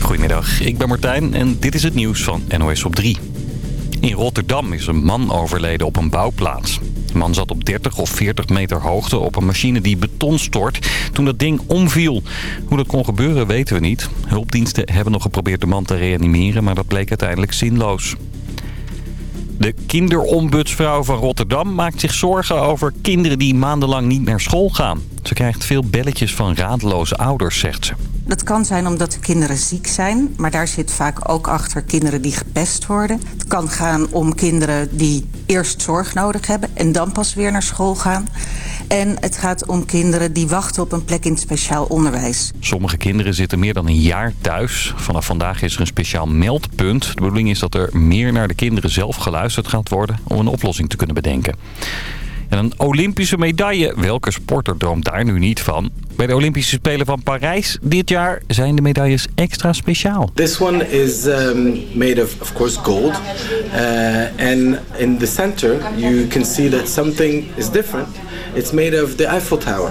Goedemiddag, ik ben Martijn en dit is het nieuws van NOS op 3. In Rotterdam is een man overleden op een bouwplaats. De man zat op 30 of 40 meter hoogte op een machine die beton stort toen dat ding omviel. Hoe dat kon gebeuren weten we niet. Hulpdiensten hebben nog geprobeerd de man te reanimeren, maar dat bleek uiteindelijk zinloos. De kinderombudsvrouw van Rotterdam maakt zich zorgen over kinderen die maandenlang niet naar school gaan. Ze krijgt veel belletjes van raadloze ouders, zegt ze. Dat kan zijn omdat de kinderen ziek zijn, maar daar zit vaak ook achter kinderen die gepest worden. Het kan gaan om kinderen die eerst zorg nodig hebben en dan pas weer naar school gaan. En het gaat om kinderen die wachten op een plek in het speciaal onderwijs. Sommige kinderen zitten meer dan een jaar thuis. Vanaf vandaag is er een speciaal meldpunt. De bedoeling is dat er meer naar de kinderen zelf geluisterd gaat worden om een oplossing te kunnen bedenken. En een Olympische medaille. Welke sporter droomt daar nu niet van? Bij de Olympische Spelen van Parijs dit jaar zijn de medailles extra speciaal. This one is um, made of, of course, gold. Uh, and in the center, you can see that something is different. It's made of the Eiffel Tower.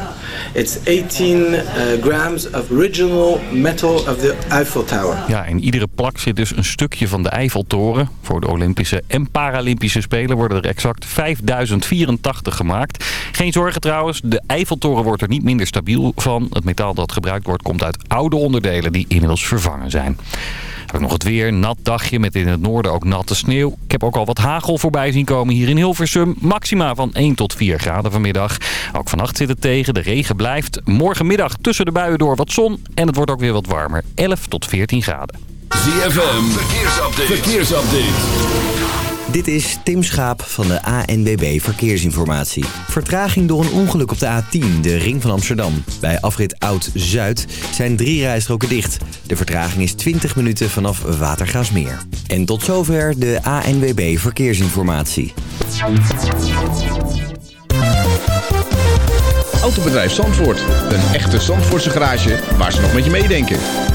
It's 18 uh, grams of original metal of the Eiffel Tower. Ja, in iedere plak zit dus een stukje van de Eiffeltoren. Voor de Olympische en Paralympische Spelen worden er exact 5084 gemaakt. Geen zorgen trouwens, de Eiffeltoren wordt er niet minder stabiel van. Het metaal dat gebruikt wordt komt uit oude onderdelen die inmiddels vervangen zijn. Ik nog het weer, nat dagje met in het noorden ook natte sneeuw. Ik heb ook al wat hagel voorbij zien komen hier in Hilversum. Maxima van 1 tot 4 graden vanmiddag. Ook vannacht zit het tegen, de regen blijft. Morgenmiddag tussen de buien door wat zon en het wordt ook weer wat warmer. 11 tot 14 graden. ZFM, verkeersupdate. verkeersupdate. Dit is Tim Schaap van de ANWB Verkeersinformatie. Vertraging door een ongeluk op de A10, de ring van Amsterdam. Bij afrit Oud-Zuid zijn drie rijstroken dicht. De vertraging is 20 minuten vanaf Watergaasmeer. En tot zover de ANWB Verkeersinformatie. Autobedrijf Zandvoort. Een echte Zandvoortse garage waar ze nog met je meedenken.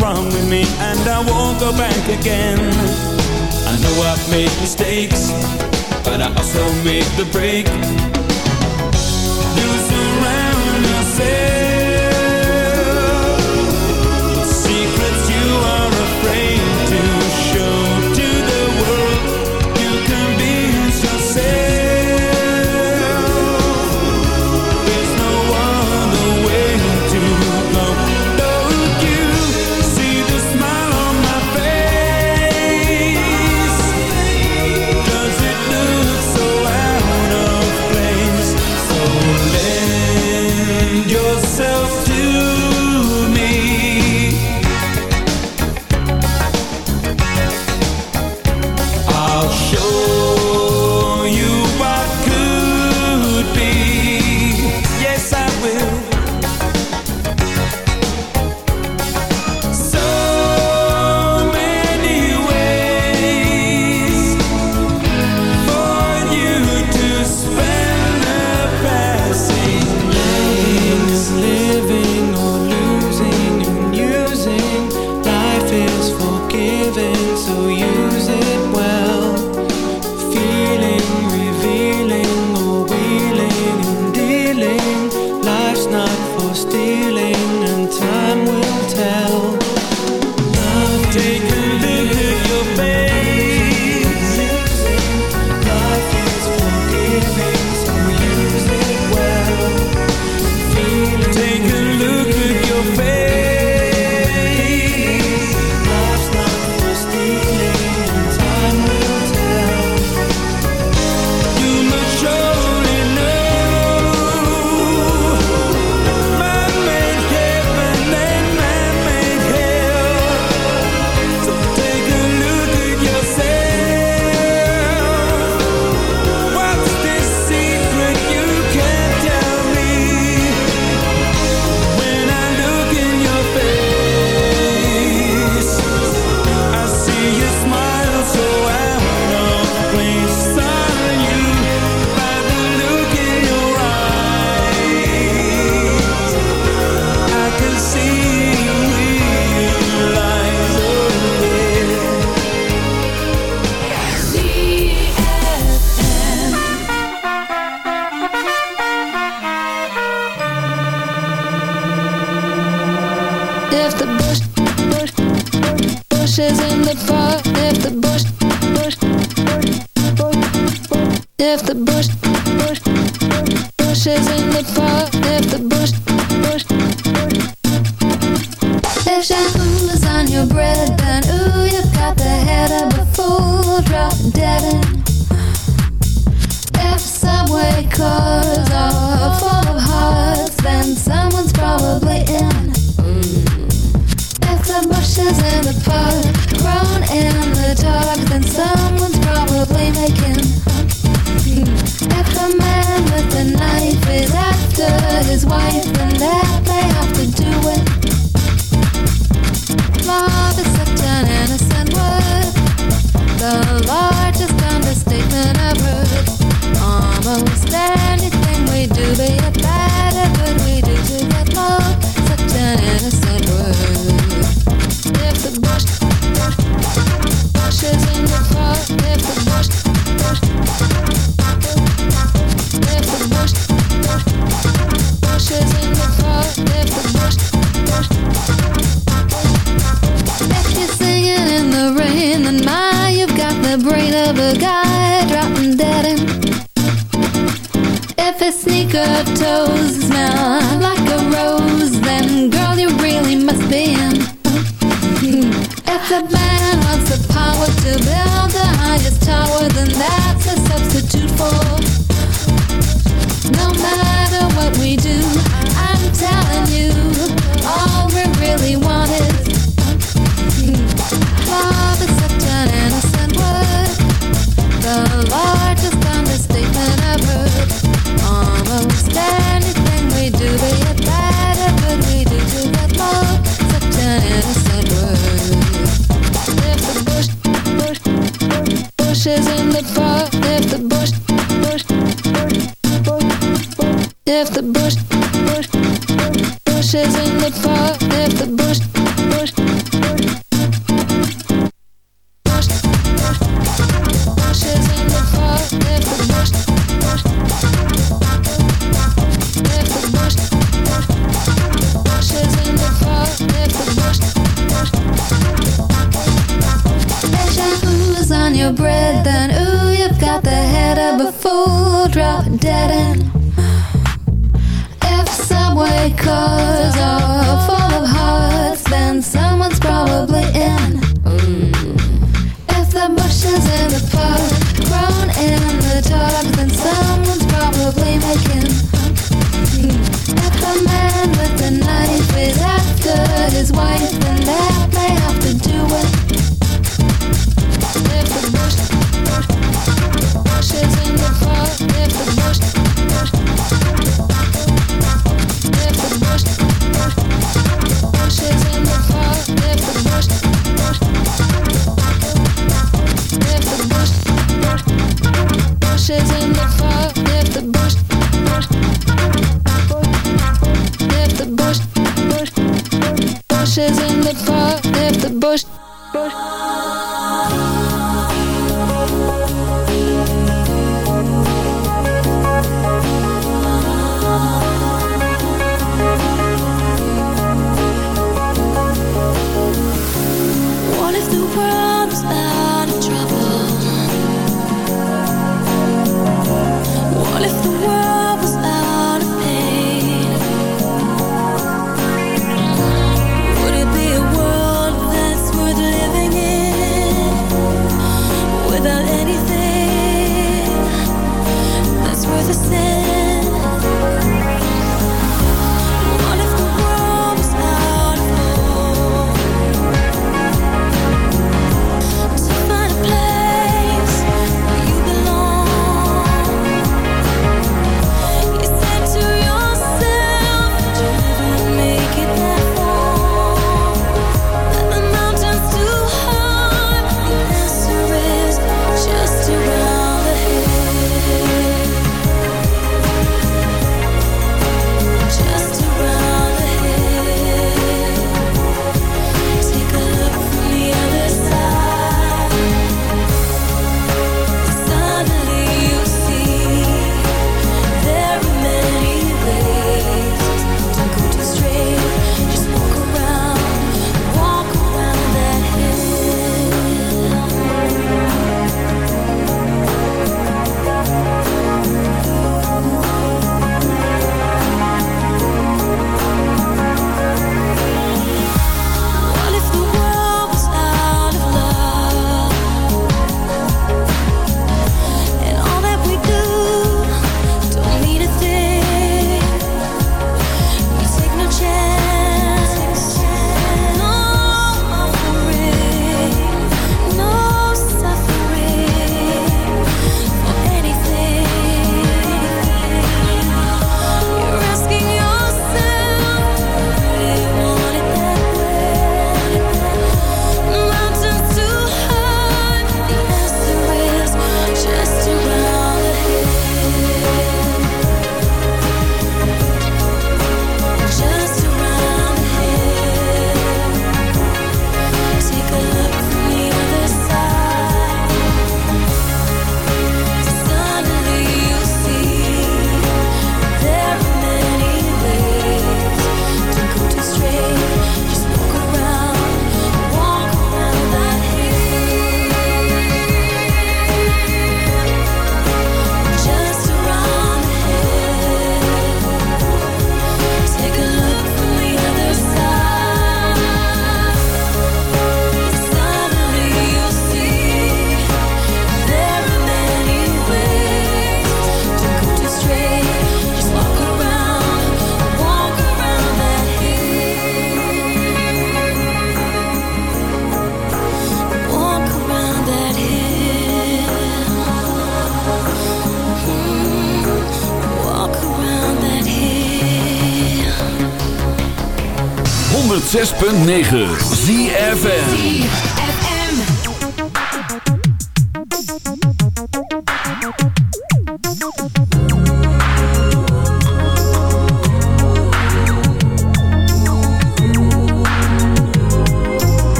wrong with me and I won't go back again. I know I've made mistakes But I also made the break. 106.9 ZFN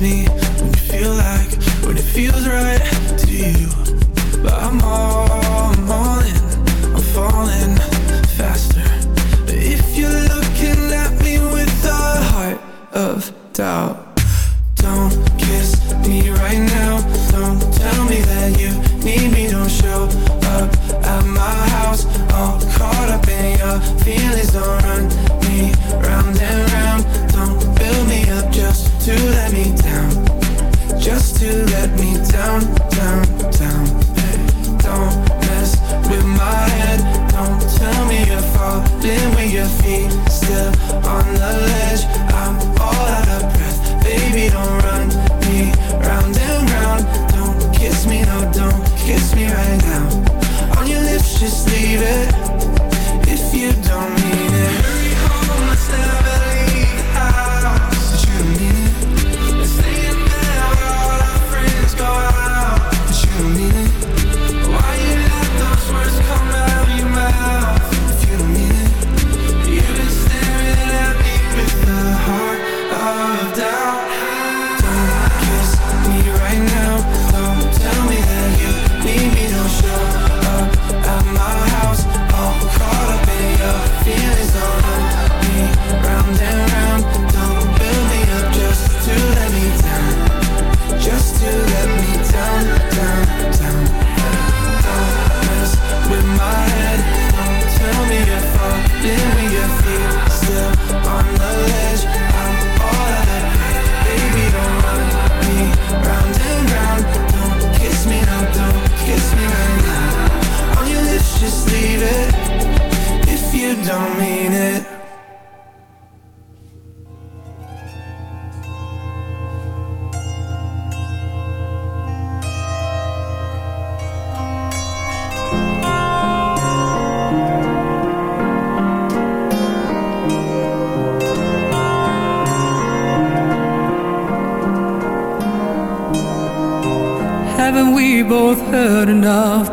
me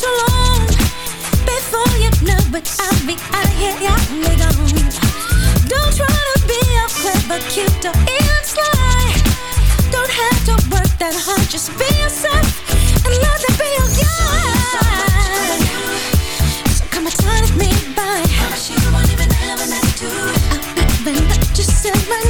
too long. Before you know But I'll be out of here, yeah, gone. Don't try to be a clever, cute, or even sly. Don't have to work that hard, just be yourself And let that be your guide So come and turn me by. I promise you won't even let you set my